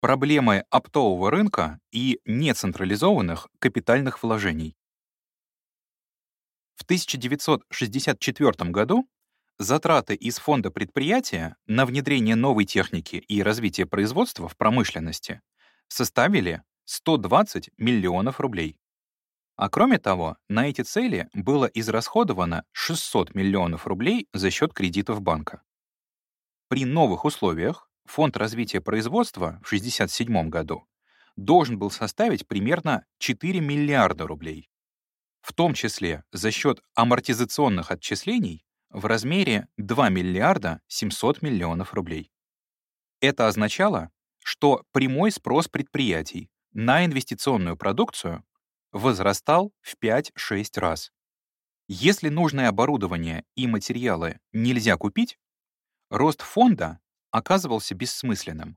Проблемы оптового рынка и нецентрализованных капитальных вложений. В 1964 году затраты из фонда предприятия на внедрение новой техники и развитие производства в промышленности составили 120 миллионов рублей. А кроме того, на эти цели было израсходовано 600 миллионов рублей за счет кредитов банка. При новых условиях фонд развития производства в 1967 году должен был составить примерно 4 миллиарда рублей, в том числе за счет амортизационных отчислений в размере 2 миллиарда 700 миллионов рублей. Это означало, что прямой спрос предприятий на инвестиционную продукцию возрастал в 5-6 раз. Если нужное оборудование и материалы нельзя купить, рост фонда оказывался бессмысленным.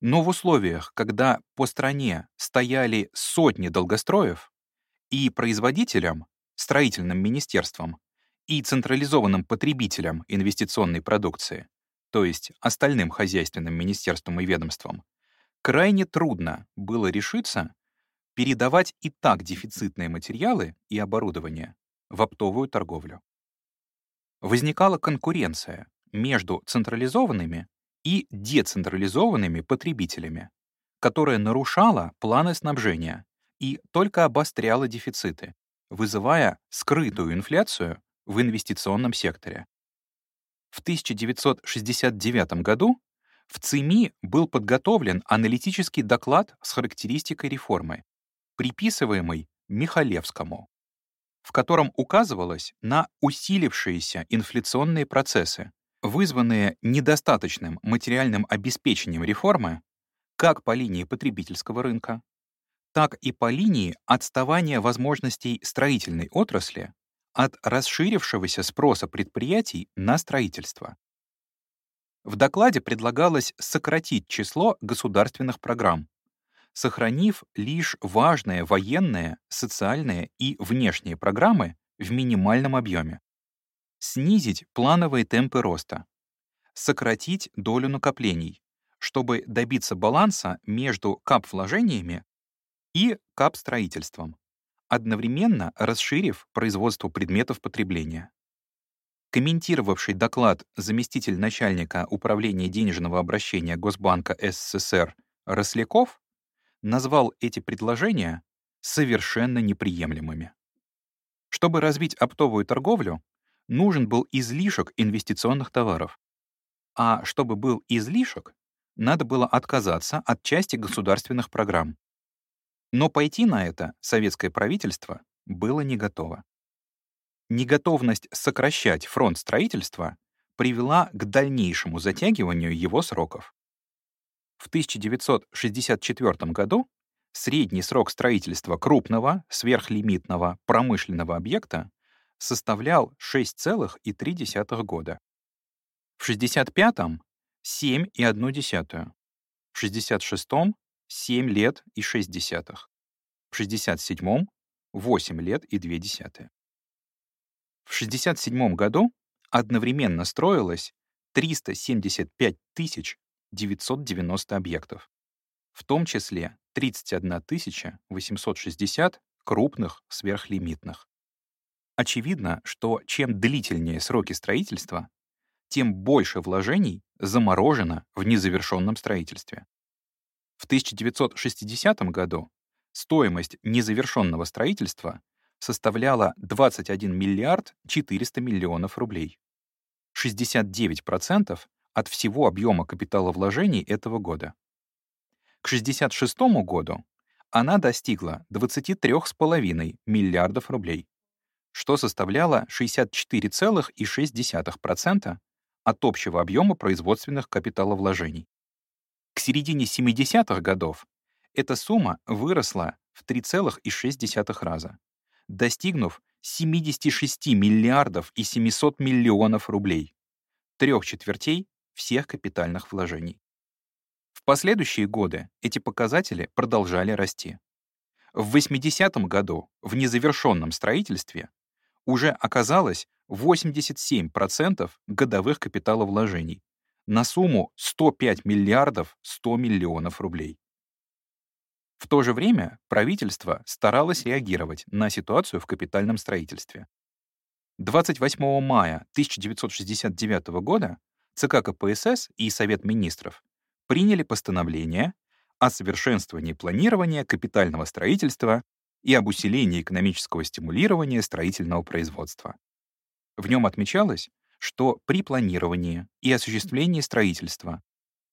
Но в условиях, когда по стране стояли сотни долгостроев, и производителям, строительным министерствам, и централизованным потребителям инвестиционной продукции, то есть остальным хозяйственным министерствам и ведомствам, крайне трудно было решиться передавать и так дефицитные материалы и оборудование в оптовую торговлю. Возникала конкуренция между централизованными и децентрализованными потребителями, которая нарушала планы снабжения и только обостряла дефициты, вызывая скрытую инфляцию в инвестиционном секторе. В 1969 году в ЦИМИ был подготовлен аналитический доклад с характеристикой реформы, приписываемый Михалевскому, в котором указывалось на усилившиеся инфляционные процессы, вызванные недостаточным материальным обеспечением реформы как по линии потребительского рынка, так и по линии отставания возможностей строительной отрасли от расширившегося спроса предприятий на строительство. В докладе предлагалось сократить число государственных программ, сохранив лишь важные военные, социальные и внешние программы в минимальном объеме, снизить плановые темпы роста, сократить долю накоплений, чтобы добиться баланса между кап-вложениями и кап-строительством, одновременно расширив производство предметов потребления. Комментировавший доклад заместитель начальника управления денежного обращения Госбанка СССР Росляков назвал эти предложения совершенно неприемлемыми. Чтобы развить оптовую торговлю, нужен был излишек инвестиционных товаров. А чтобы был излишек, надо было отказаться от части государственных программ. Но пойти на это советское правительство было не готово. Неготовность сокращать фронт строительства привела к дальнейшему затягиванию его сроков. В 1964 году средний срок строительства крупного, сверхлимитного промышленного объекта составлял 6,3 года. В 65-м — 7,1. В 66-м — 7 лет и 6 десятых. В 67-м — 8 лет и 2 десятые. В 67 году одновременно строилось 375 тысяч 990 объектов, в том числе 31 860 крупных сверхлимитных. Очевидно, что чем длительнее сроки строительства, тем больше вложений заморожено в незавершенном строительстве. В 1960 году стоимость незавершенного строительства составляла 21 миллиард 400 миллионов рублей. 69% от всего объема капиталовложений этого года. К 1966 году она достигла 23,5 миллиардов рублей, что составляло 64,6% от общего объема производственных капиталовложений. К середине 70-х годов эта сумма выросла в 3,6 раза, достигнув 76 миллиардов и 700 миллионов рублей, трех четвертей всех капитальных вложений. В последующие годы эти показатели продолжали расти. В 80-м году в незавершенном строительстве уже оказалось 87% годовых капиталовложений на сумму 105 миллиардов 100 миллионов рублей. В то же время правительство старалось реагировать на ситуацию в капитальном строительстве. 28 мая 1969 года ЦК КПСС и Совет министров приняли постановление о совершенствовании планирования капитального строительства и об усилении экономического стимулирования строительного производства. В нем отмечалось, что при планировании и осуществлении строительства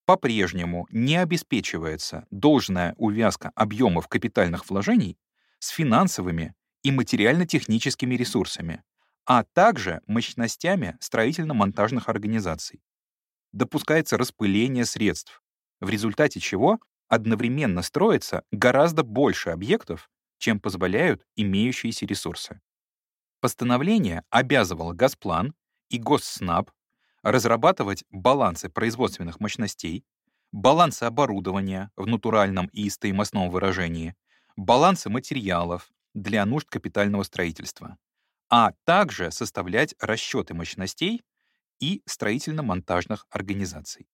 по-прежнему не обеспечивается должная увязка объемов капитальных вложений с финансовыми и материально-техническими ресурсами, а также мощностями строительно-монтажных организаций. Допускается распыление средств, в результате чего одновременно строится гораздо больше объектов, чем позволяют имеющиеся ресурсы. Постановление обязывало Газплан и Госснаб разрабатывать балансы производственных мощностей, балансы оборудования в натуральном и стоимостном выражении, балансы материалов для нужд капитального строительства, а также составлять расчеты мощностей и строительно-монтажных организаций.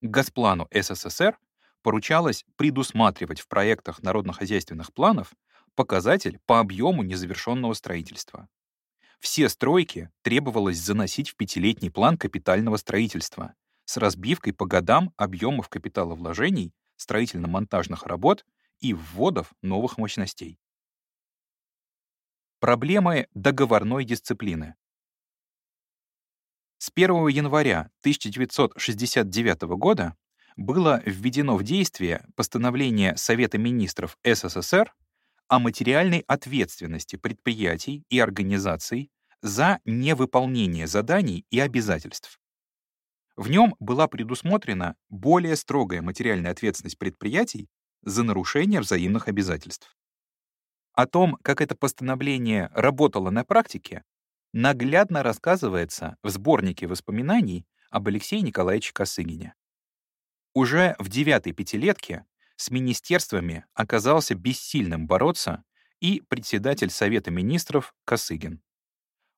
Газплану СССР поручалось предусматривать в проектах народно-хозяйственных планов показатель по объему незавершенного строительства. Все стройки требовалось заносить в пятилетний план капитального строительства с разбивкой по годам объемов капиталовложений, строительно-монтажных работ и вводов новых мощностей. Проблемы договорной дисциплины. С 1 января 1969 года было введено в действие постановление Совета министров СССР о материальной ответственности предприятий и организаций за невыполнение заданий и обязательств. В нем была предусмотрена более строгая материальная ответственность предприятий за нарушение взаимных обязательств. О том, как это постановление работало на практике, наглядно рассказывается в сборнике воспоминаний об Алексее Николаевиче Косыгине. Уже в девятой пятилетке с министерствами оказался бессильным бороться и председатель Совета министров Косыгин.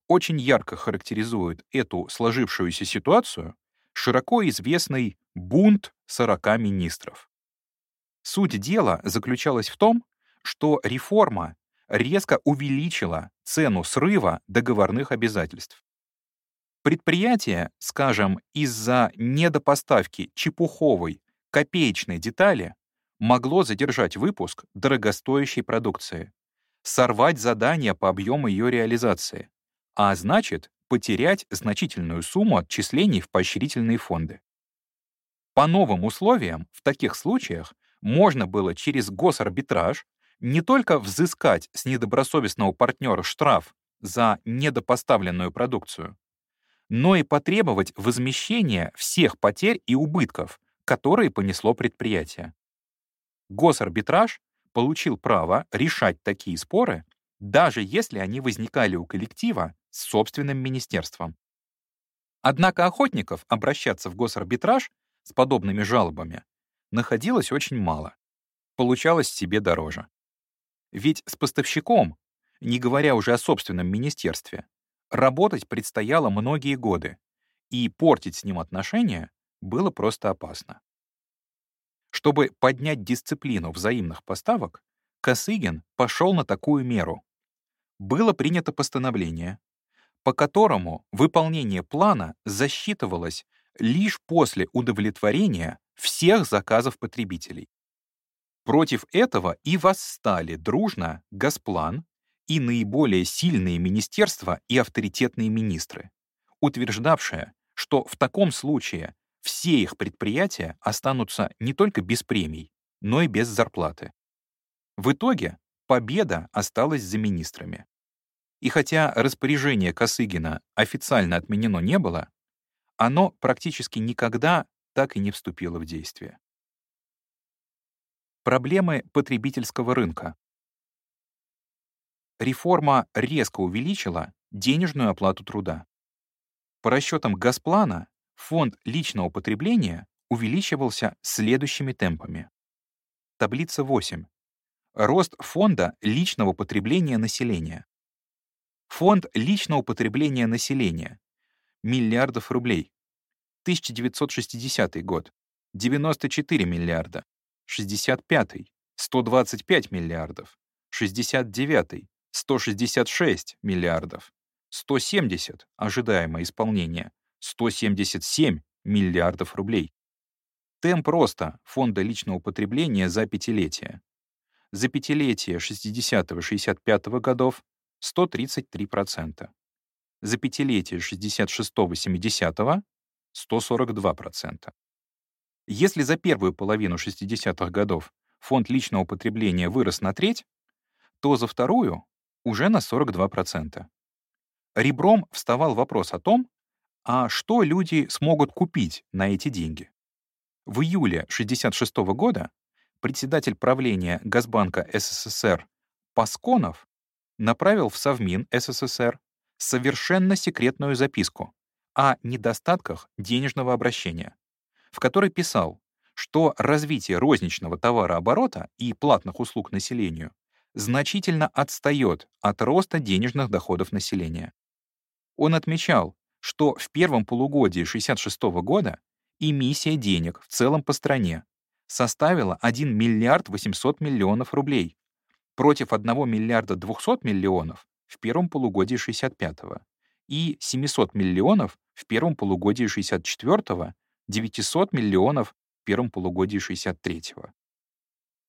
Очень ярко характеризует эту сложившуюся ситуацию широко известный бунт 40 министров. Суть дела заключалась в том, что реформа резко увеличила цену срыва договорных обязательств. Предприятие, скажем, из-за недопоставки чепуховой, копеечной детали могло задержать выпуск дорогостоящей продукции, сорвать задания по объему ее реализации, а значит, потерять значительную сумму отчислений в поощрительные фонды. По новым условиям в таких случаях можно было через госарбитраж не только взыскать с недобросовестного партнера штраф за недопоставленную продукцию, но и потребовать возмещения всех потерь и убытков, которые понесло предприятие. Госарбитраж получил право решать такие споры, даже если они возникали у коллектива с собственным министерством. Однако охотников обращаться в госарбитраж с подобными жалобами находилось очень мало. Получалось себе дороже. Ведь с поставщиком, не говоря уже о собственном министерстве, работать предстояло многие годы, и портить с ним отношения было просто опасно. Чтобы поднять дисциплину взаимных поставок, Косыгин пошел на такую меру. Было принято постановление, по которому выполнение плана засчитывалось лишь после удовлетворения всех заказов потребителей. Против этого и восстали дружно Госплан и наиболее сильные министерства и авторитетные министры, утверждавшие, что в таком случае все их предприятия останутся не только без премий, но и без зарплаты. В итоге победа осталась за министрами. И хотя распоряжение Косыгина официально отменено не было, оно практически никогда так и не вступило в действие. Проблемы потребительского рынка. Реформа резко увеличила денежную оплату труда. По расчетам Газплана, фонд личного потребления увеличивался следующими темпами. Таблица 8. Рост фонда личного потребления населения. Фонд личного потребления населения — миллиардов рублей. 1960 год — 94 миллиарда. 65 — 125 миллиардов. 69 — 166 миллиардов. 170 — ожидаемое исполнение. 177 миллиардов рублей. Темп роста фонда личного потребления за пятилетие. За пятилетие 60-65 годов 133%. За пятилетие 66-70 142%. Если за первую половину 60-х годов фонд личного потребления вырос на треть, то за вторую — уже на 42%. Ребром вставал вопрос о том, а что люди смогут купить на эти деньги. В июле 1966 года председатель правления Газбанка СССР Пасконов направил в Совмин СССР совершенно секретную записку о недостатках денежного обращения, в которой писал, что развитие розничного товарооборота и платных услуг населению значительно отстает от роста денежных доходов населения. Он отмечал, что в первом полугодии 1966 года эмиссия денег в целом по стране составила 1 миллиард 800 миллионов рублей против 1 миллиарда 200 миллионов в первом полугодии 65 и 700 миллионов в первом полугодии 64 900 миллионов в первом полугодии 63 -го.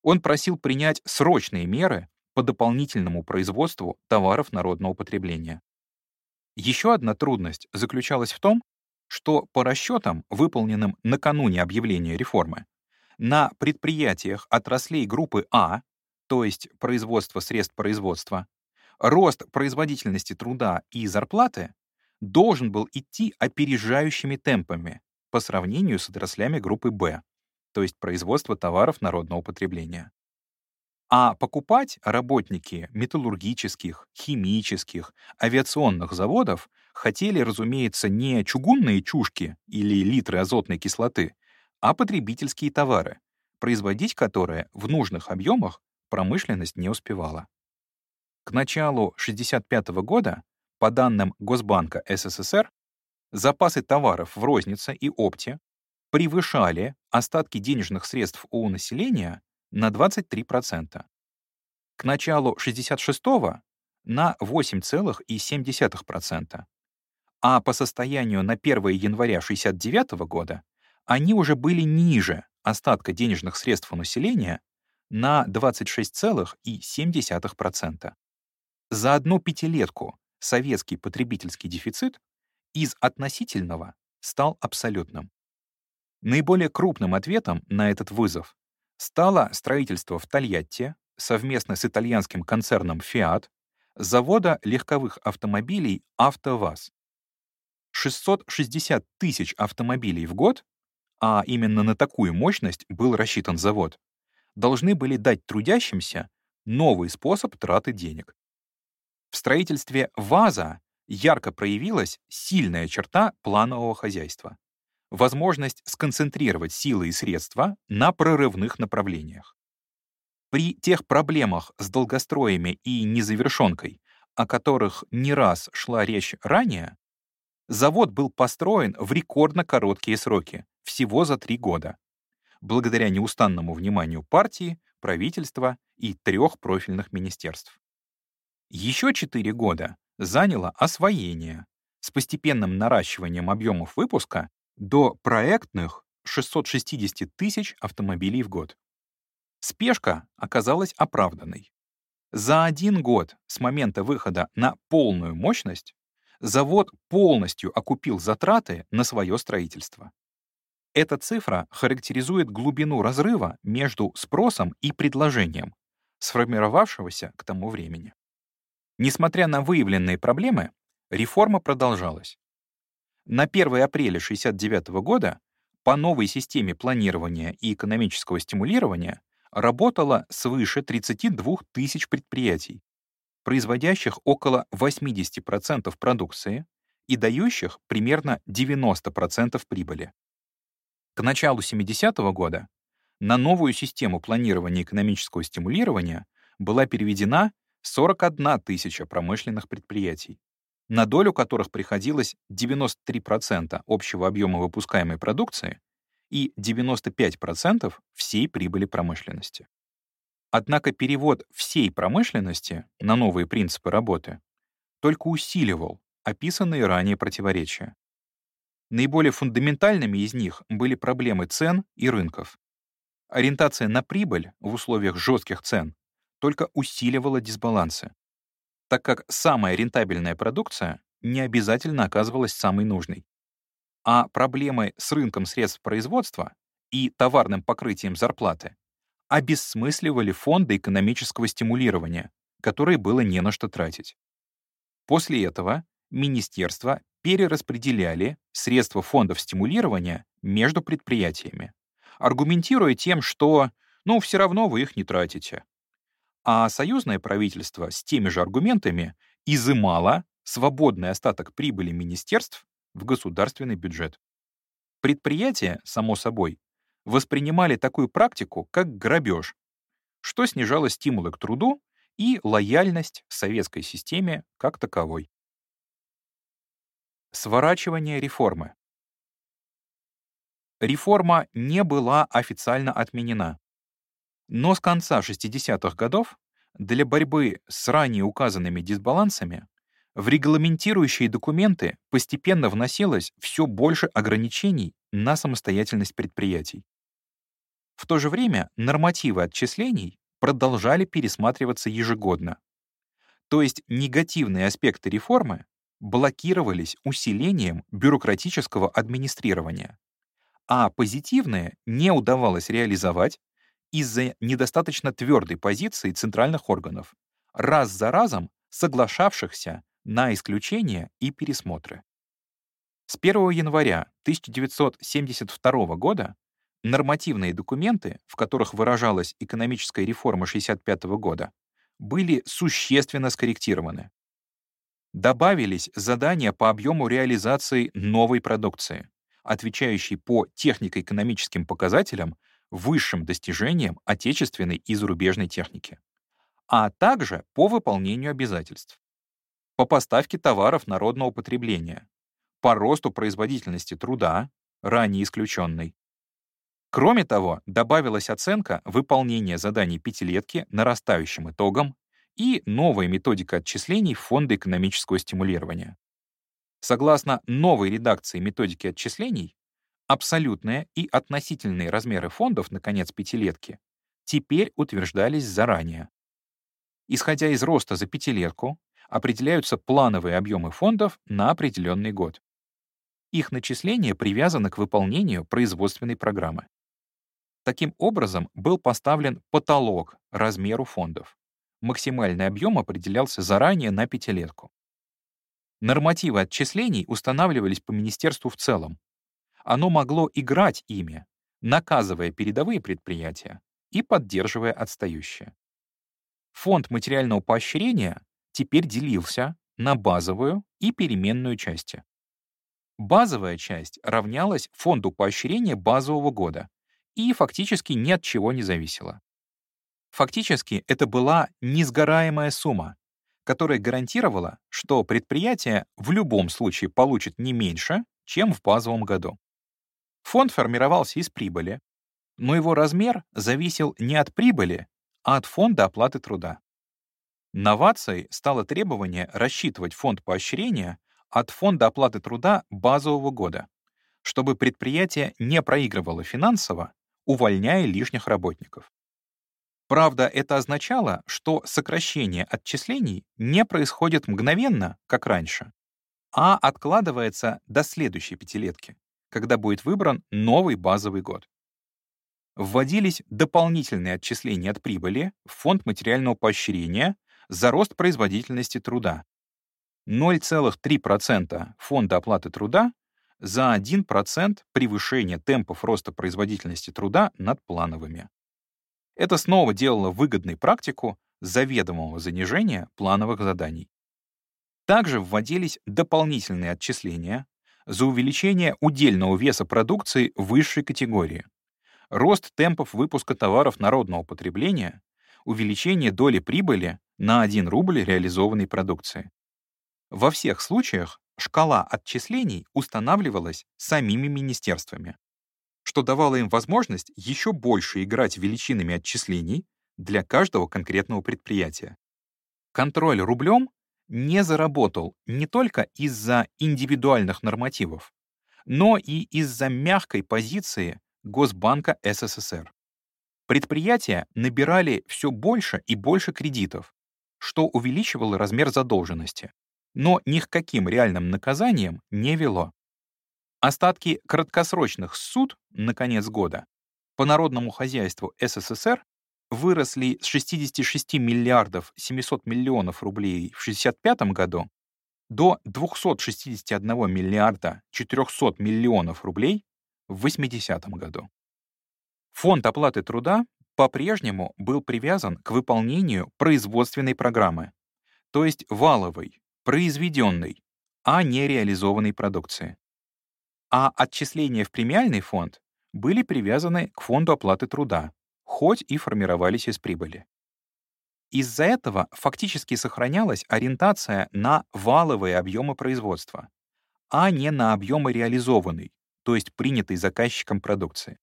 Он просил принять срочные меры по дополнительному производству товаров народного потребления. Еще одна трудность заключалась в том, что по расчетам, выполненным накануне объявления реформы, на предприятиях отраслей группы А, то есть производство средств производства, рост производительности труда и зарплаты должен был идти опережающими темпами по сравнению с отраслями группы Б, то есть производство товаров народного потребления. А покупать работники металлургических, химических, авиационных заводов хотели, разумеется, не чугунные чушки или литры азотной кислоты, а потребительские товары, производить которые в нужных объемах промышленность не успевала. К началу 1965 года, по данным Госбанка СССР, запасы товаров в рознице и опте превышали остатки денежных средств у населения на 23%. К началу 66-го на 8,7%. А по состоянию на 1 января 69 -го года они уже были ниже остатка денежных средств у населения на 26,7%. За одну пятилетку советский потребительский дефицит из относительного стал абсолютным. Наиболее крупным ответом на этот вызов стало строительство в Тольятти совместно с итальянским концерном Fiat завода легковых автомобилей «АвтоВАЗ». 660 тысяч автомобилей в год, а именно на такую мощность был рассчитан завод, должны были дать трудящимся новый способ траты денег. В строительстве ВАЗа ярко проявилась сильная черта планового хозяйства возможность сконцентрировать силы и средства на прорывных направлениях. При тех проблемах с долгостроями и незавершенкой, о которых не раз шла речь ранее, завод был построен в рекордно короткие сроки, всего за три года, благодаря неустанному вниманию партии, правительства и трех профильных министерств. Еще четыре года заняло освоение с постепенным наращиванием объемов выпуска до проектных 660 тысяч автомобилей в год. Спешка оказалась оправданной. За один год с момента выхода на полную мощность завод полностью окупил затраты на свое строительство. Эта цифра характеризует глубину разрыва между спросом и предложением, сформировавшегося к тому времени. Несмотря на выявленные проблемы, реформа продолжалась. На 1 апреля 1969 года по новой системе планирования и экономического стимулирования работало свыше 32 тысяч предприятий, производящих около 80% продукции и дающих примерно 90% прибыли. К началу 70-го года на новую систему планирования экономического стимулирования была переведена 41 тысяча промышленных предприятий. На долю которых приходилось 93% общего объема выпускаемой продукции и 95% всей прибыли промышленности. Однако перевод всей промышленности на новые принципы работы только усиливал описанные ранее противоречия. Наиболее фундаментальными из них были проблемы цен и рынков. Ориентация на прибыль в условиях жестких цен только усиливала дисбалансы, так как самая рентабельная продукция не обязательно оказывалась самой нужной. А проблемы с рынком средств производства и товарным покрытием зарплаты обесмысливали фонды экономического стимулирования, которые было не на что тратить. После этого министерства перераспределяли средства фондов стимулирования между предприятиями, аргументируя тем, что «ну, все равно вы их не тратите». А союзное правительство с теми же аргументами изымало свободный остаток прибыли министерств в государственный бюджет. Предприятия, само собой, воспринимали такую практику как грабеж, что снижало стимулы к труду и лояльность советской системе как таковой. Сворачивание реформы. Реформа не была официально отменена. Но с конца 60-х годов для борьбы с ранее указанными дисбалансами в регламентирующие документы постепенно вносилось все больше ограничений на самостоятельность предприятий. В то же время нормативы отчислений продолжали пересматриваться ежегодно. То есть негативные аспекты реформы блокировались усилением бюрократического администрирования, а позитивное не удавалось реализовать из-за недостаточно твердой позиции центральных органов, раз за разом соглашавшихся на исключения и пересмотры. С 1 января 1972 года нормативные документы, в которых выражалась экономическая реформа 1965 года, были существенно скорректированы добавились задания по объему реализации новой продукции, отвечающей по технико-экономическим показателям высшим достижениям отечественной и зарубежной техники, а также по выполнению обязательств, по поставке товаров народного потребления, по росту производительности труда, ранее исключенной. Кроме того, добавилась оценка выполнения заданий пятилетки нарастающим итогом и новая методика отчислений Фонда экономического стимулирования. Согласно новой редакции методики отчислений, абсолютные и относительные размеры фондов на конец пятилетки теперь утверждались заранее. Исходя из роста за пятилетку, определяются плановые объемы фондов на определенный год. Их начисление привязано к выполнению производственной программы. Таким образом, был поставлен потолок размеру фондов. Максимальный объем определялся заранее на пятилетку. Нормативы отчислений устанавливались по министерству в целом. Оно могло играть ими, наказывая передовые предприятия и поддерживая отстающие. Фонд материального поощрения теперь делился на базовую и переменную части. Базовая часть равнялась фонду поощрения базового года и фактически ни от чего не зависела. Фактически это была несгораемая сумма, которая гарантировала, что предприятие в любом случае получит не меньше, чем в базовом году. Фонд формировался из прибыли, но его размер зависел не от прибыли, а от фонда оплаты труда. Новацией стало требование рассчитывать фонд поощрения от фонда оплаты труда базового года, чтобы предприятие не проигрывало финансово, увольняя лишних работников. Правда, это означало, что сокращение отчислений не происходит мгновенно, как раньше, а откладывается до следующей пятилетки, когда будет выбран новый базовый год. Вводились дополнительные отчисления от прибыли в фонд материального поощрения за рост производительности труда. 0,3% фонда оплаты труда за 1% превышения темпов роста производительности труда над плановыми. Это снова делало выгодной практику заведомого занижения плановых заданий. Также вводились дополнительные отчисления за увеличение удельного веса продукции высшей категории, рост темпов выпуска товаров народного потребления, увеличение доли прибыли на 1 рубль реализованной продукции. Во всех случаях шкала отчислений устанавливалась самими министерствами, что давало им возможность еще больше играть величинами отчислений для каждого конкретного предприятия. Контроль рублем не заработал не только из-за индивидуальных нормативов, но и из-за мягкой позиции Госбанка СССР. Предприятия набирали все больше и больше кредитов, что увеличивало размер задолженности, но ни к каким реальным наказаниям не вело. Остатки краткосрочных суд на конец года по народному хозяйству СССР выросли с 66 миллиардов 700 миллионов рублей в 1965 году до 261 миллиарда 400 миллионов рублей в 80 году. Фонд оплаты труда по-прежнему был привязан к выполнению производственной программы, то есть валовой, произведенной, а не реализованной продукции. А отчисления в премиальный фонд были привязаны к фонду оплаты труда, хоть и формировались из прибыли. Из-за этого фактически сохранялась ориентация на валовые объемы производства, а не на объемы реализованной, то есть принятой заказчиком продукции.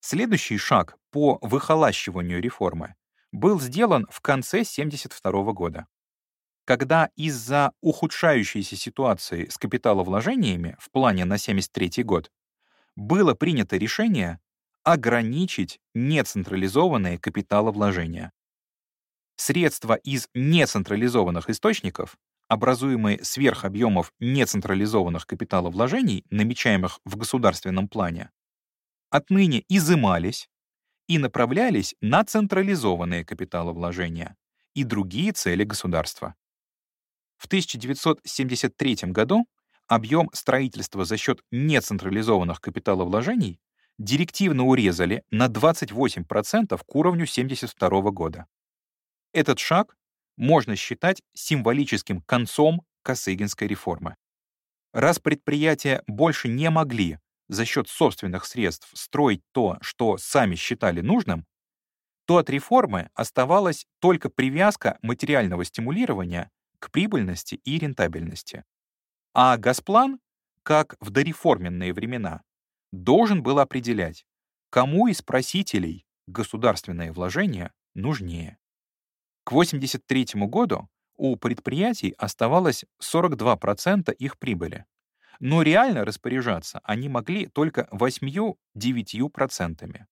Следующий шаг по выхолащиванию реформы был сделан в конце 1972 года, когда из-за ухудшающейся ситуации с капиталовложениями в плане на 1973 год было принято решение ограничить нецентрализованные капиталовложения. Средства из нецентрализованных источников, образуемые сверх объемов нецентрализованных капиталовложений, намечаемых в государственном плане, отныне изымались и направлялись на централизованные капиталовложения и другие цели государства. В 1973 году объем строительства за счет нецентрализованных капиталовложений директивно урезали на 28% к уровню 1972 года. Этот шаг можно считать символическим концом Косыгинской реформы. Раз предприятия больше не могли за счет собственных средств строить то, что сами считали нужным, то от реформы оставалась только привязка материального стимулирования к прибыльности и рентабельности. А Госплан, как в дореформенные времена, должен был определять, кому из просителей государственное вложение нужнее. К 1983 году у предприятий оставалось 42% их прибыли, но реально распоряжаться они могли только 8-9%.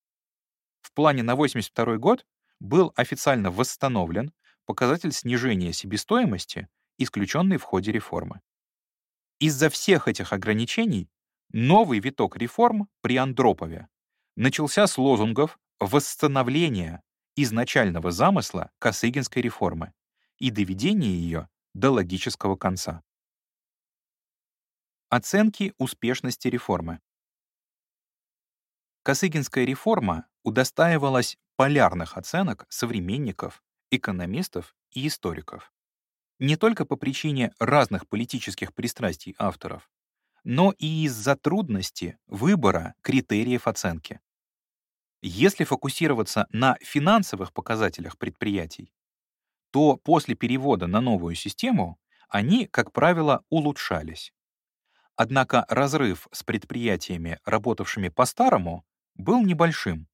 В плане на 1982 год был официально восстановлен показатель снижения себестоимости, исключенный в ходе реформы. Из-за всех этих ограничений новый виток реформ при Андропове начался с лозунгов восстановления изначального замысла Косыгинской реформы и доведения ее до логического конца. Оценки успешности реформы. Косыгинская реформа удостаивалась полярных оценок современников, экономистов и историков. Не только по причине разных политических пристрастий авторов, но и из-за трудности выбора критериев оценки. Если фокусироваться на финансовых показателях предприятий, то после перевода на новую систему они, как правило, улучшались. Однако разрыв с предприятиями, работавшими по-старому, был небольшим,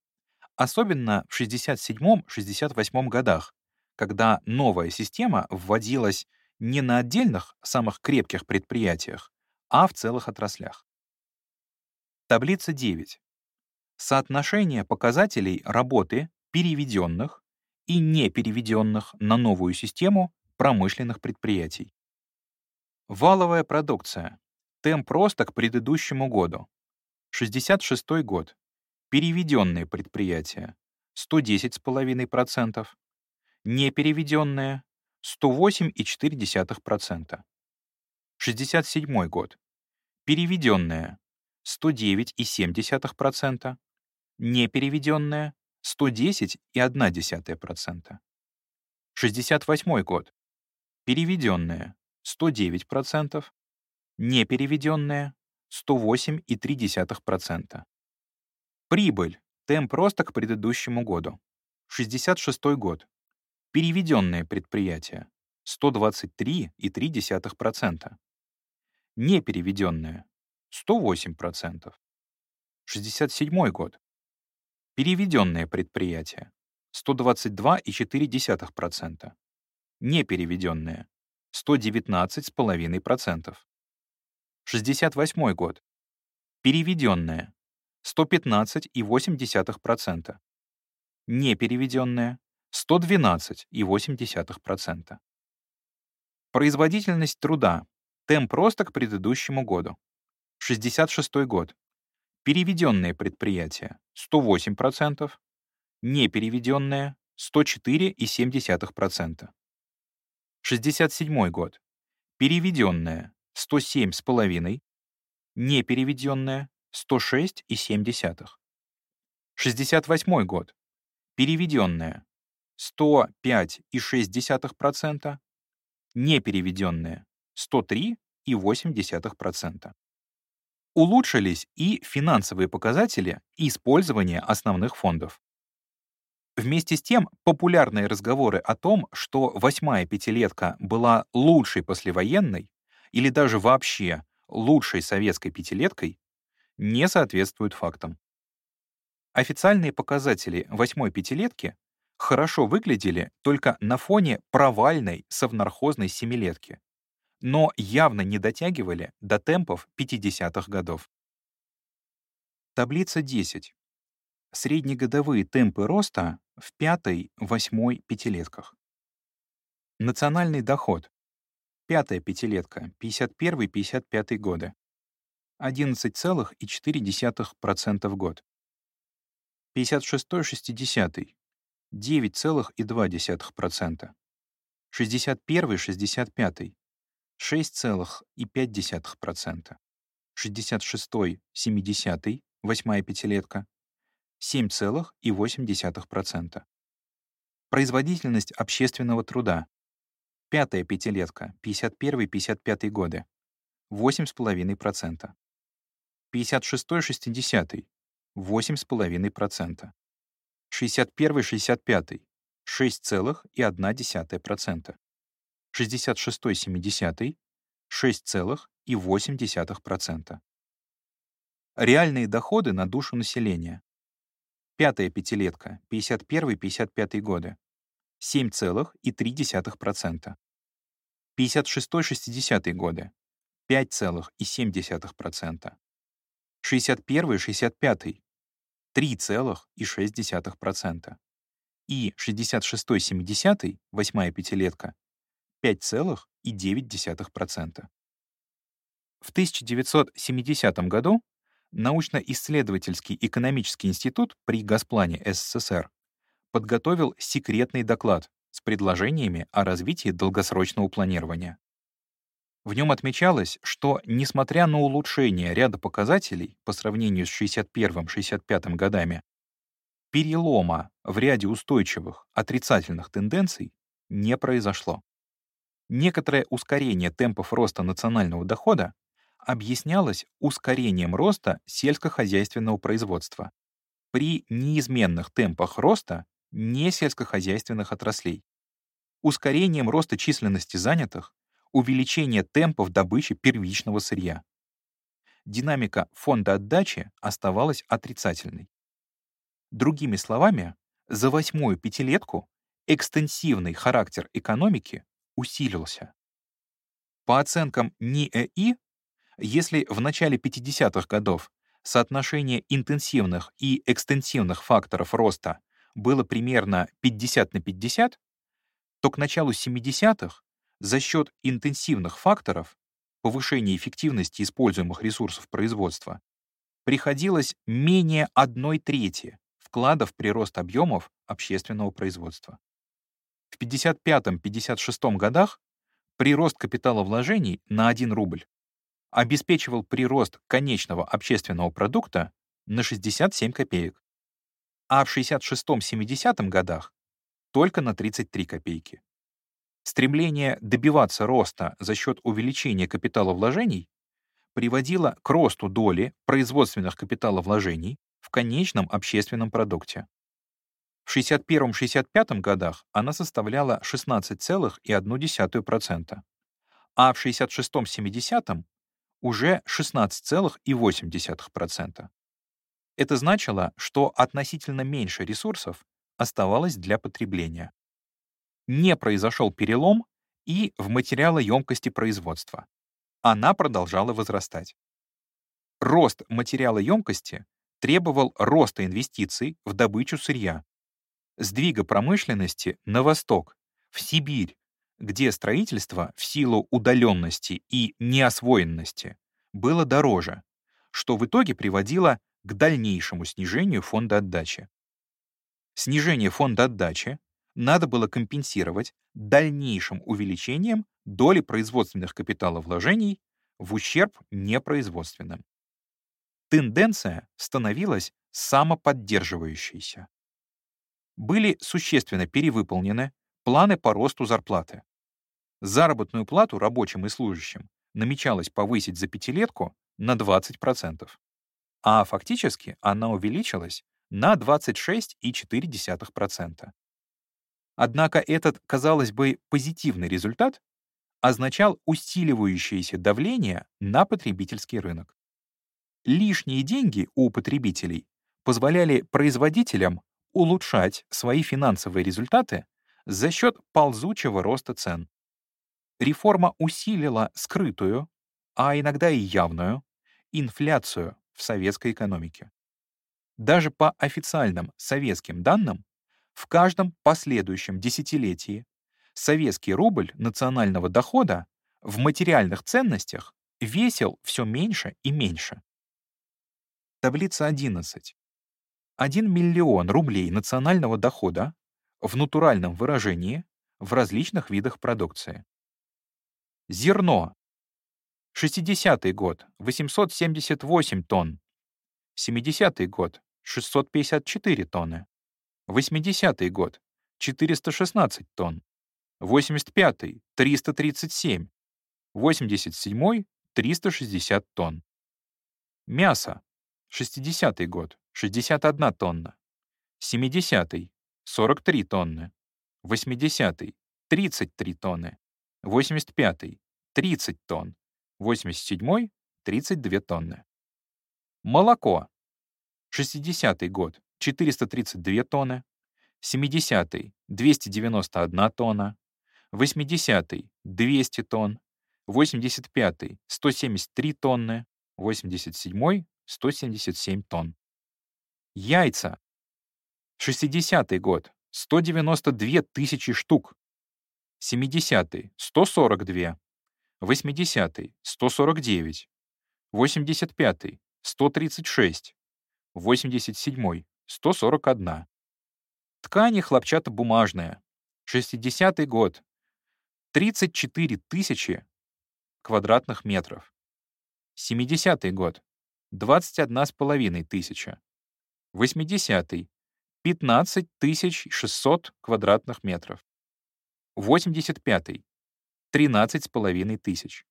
особенно в 67-68 годах, когда новая система вводилась не на отдельных самых крепких предприятиях, а в целых отраслях. Таблица 9. Соотношение показателей работы переведенных и не переведенных на новую систему промышленных предприятий. Валовая продукция Темп роста к предыдущему году. 66 год. Переведенные предприятия. 110,5%. Непереведенные. 108,4%. 67 год. Переведенные. 109,7%. Непереведенные. 110,1%. 68 год. Переведенные. 109% непереведенная — 108,3%. Прибыль, темп роста к предыдущему году. 66 год. Переведенные предприятия 123,3%. Непереведенное — 108%. 67 год. Переведенное предприятие — 122,4%. Непереведенное — 119,5%. 68 год. Переведенное — 115,8%. Непереведенное — 112,8%. Производительность труда. Темп роста к предыдущему году. 66 год. Переведенное предприятие — 108%. Непереведенное — 104,7%. 67 год. Переведенное — 107,5%. Непереведенное — 106,7%. 68 год. Переведенное — 105,6%. Непереведенное — 103,8%. Улучшились и финансовые показатели использования основных фондов. Вместе с тем, популярные разговоры о том, что восьмая пятилетка была лучшей послевоенной или даже вообще лучшей советской пятилеткой, не соответствуют фактам. Официальные показатели восьмой пятилетки хорошо выглядели только на фоне провальной совнархозной семилетки, но явно не дотягивали до темпов 50-х годов. Таблица 10. Среднегодовые темпы роста в пятой-восьмой пятилетках. Национальный доход. Пятая пятилетка, 51-55 годы. 11,4% в год. 56-60 — 9,2%. 61-65 — 6,5%. 66-70 — восьмая пятилетка — 7,8%. Производительность общественного труда. Пятая пятилетка, 51-55 годы — 8,5%. 56-60 — 8,5%. 61-65 — 6,1%. 66-70 — 6,8%. Реальные доходы на душу населения. Пятая пятилетка, 51-55 годы — 7,3%. 56-60 годы — 5,7%. 61-65 — 3,6%. И 66-70, восьмая пятилетка, 5,9%. В 1970 году научно-исследовательский экономический институт при Госплане СССР подготовил секретный доклад с предложениями о развитии долгосрочного планирования. В нем отмечалось, что, несмотря на улучшение ряда показателей по сравнению с 61-65 годами, перелома в ряде устойчивых отрицательных тенденций не произошло. Некоторое ускорение темпов роста национального дохода объяснялось ускорением роста сельскохозяйственного производства при неизменных темпах роста несельскохозяйственных отраслей, ускорением роста численности занятых увеличение темпов добычи первичного сырья. Динамика фонда отдачи оставалась отрицательной. Другими словами, за восьмую пятилетку экстенсивный характер экономики усилился. По оценкам НИЭИ, если в начале 50-х годов соотношение интенсивных и экстенсивных факторов роста было примерно 50 на 50, то к началу 70-х за счет интенсивных факторов, повышения эффективности используемых ресурсов производства, приходилось менее одной трети вкладов в прирост объемов общественного производства. В 55-56 годах прирост капитала вложений на 1 рубль обеспечивал прирост конечного общественного продукта на 67 копеек, а в 66-70 годах только на 33 копейки. Стремление добиваться роста за счет увеличения капиталовложений приводило к росту доли производственных капиталовложений в конечном общественном продукте. В 61-65 годах она составляла 16,1%, а в 66-70 уже 16,8%. Это значило, что относительно меньше ресурсов оставалось для потребления. Не произошел перелом и в материалоемкости производства. Она продолжала возрастать. Рост материалоемкости требовал роста инвестиций в добычу сырья, сдвига промышленности на восток, в Сибирь, где строительство в силу удаленности и неосвоенности было дороже, что в итоге приводило к дальнейшему снижению фонда отдачи. Снижение фонда отдачи надо было компенсировать дальнейшим увеличением доли производственных капиталовложений в ущерб непроизводственным. Тенденция становилась самоподдерживающейся. Были существенно перевыполнены планы по росту зарплаты. Заработную плату рабочим и служащим намечалось повысить за пятилетку на 20%, а фактически она увеличилась на 26,4%. Однако этот, казалось бы, позитивный результат означал усиливающееся давление на потребительский рынок. Лишние деньги у потребителей позволяли производителям улучшать свои финансовые результаты за счет ползучего роста цен. Реформа усилила скрытую, а иногда и явную, инфляцию в советской экономике. Даже по официальным советским данным, в каждом последующем десятилетии советский рубль национального дохода в материальных ценностях весил все меньше и меньше. Таблица 11. 1 миллион рублей национального дохода в натуральном выражении в различных видах продукции. Зерно. 60 год — 878 тонн. 70 год — 654 тонны. 80 год — 416 тонн. 85 — 337. 87 — 360 тонн. Мясо. 60 год — 61 тонна. 70 — 43 тонны. 80 — 33 тонны. 85 — 30 тонн. 87 — 32 тонны. Молоко. 60 год — 432 тонны. 70 — 291 тонна. 80 — 200 тонн. 85 — 173 тонны. 87 — 177 тонн. Яйца. 60 год — 192 тысячи штук. 70 — 142. 80 — 149. 85 — 136. 87 — 141. Ткани хлопчатобумажная. 60 год. 34 тысячи квадратных метров. 70 год. 21 с половиной тысяча. 80 — 15 600 квадратных метров. 85 — 13 с половиной тысяч.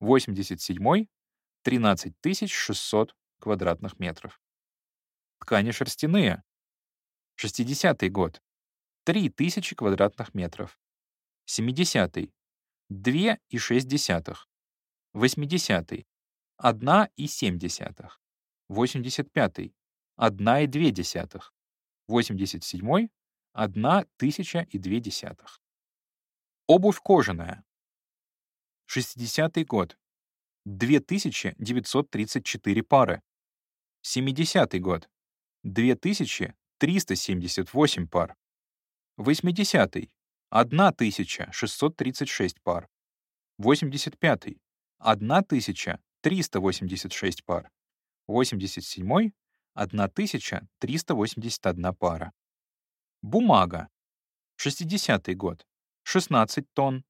87 — 13 600 квадратных метров. Ткани шерстяные. 60 год. 3000 квадратных метров. 70 -й. 2,6. 80 -й. 1,7. 85 1,2. 87 1,002. Обувь кожаная. 60 год. 2934 пары. 70 год. 2378 пар. 80 1636 пар. 85 1386 пар. 87 1381 пара. Бумага. 60 год — 16 тонн.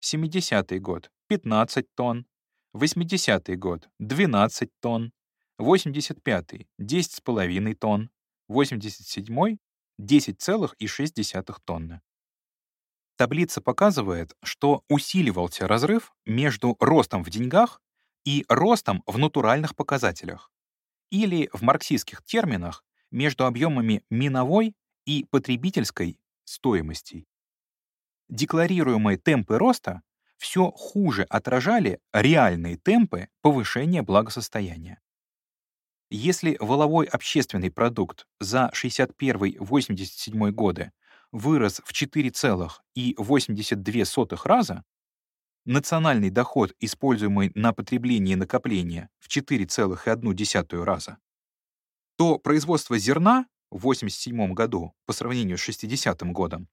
70 год — 15 тонн. 80 год — 12 тонн. 85 — 10,5 тонн. 87 — 10,6 тонны. Таблица показывает, что усиливался разрыв между ростом в деньгах и ростом в натуральных показателях или в марксистских терминах между объемами миновой и потребительской стоимостей. Декларируемые темпы роста все хуже отражали реальные темпы повышения благосостояния. Если воловой общественный продукт за 61-87 годы вырос в 4,82 раза, национальный доход, используемый на потребление и накопление, в 4,1 раза, то производство зерна в 1987 году по сравнению с 60 годом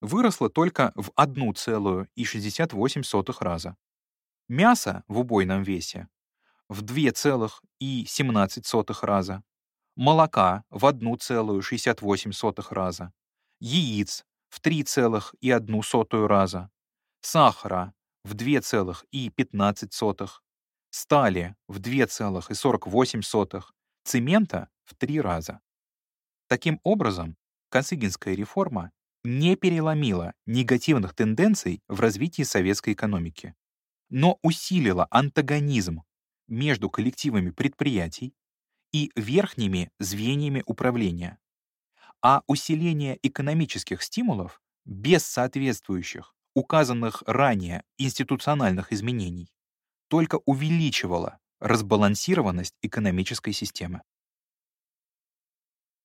выросло только в 1,68 раза. Мясо в убойном весе в 2,17 раза, молока в 1,68 раза, яиц в 3,1 раза, сахара в 2,15, стали в 2,48, цемента в 3 раза. Таким образом, Косыгинская реформа не переломила негативных тенденций в развитии советской экономики, но усилила антагонизм между коллективами предприятий и верхними звеньями управления, а усиление экономических стимулов без соответствующих, указанных ранее институциональных изменений только увеличивало разбалансированность экономической системы.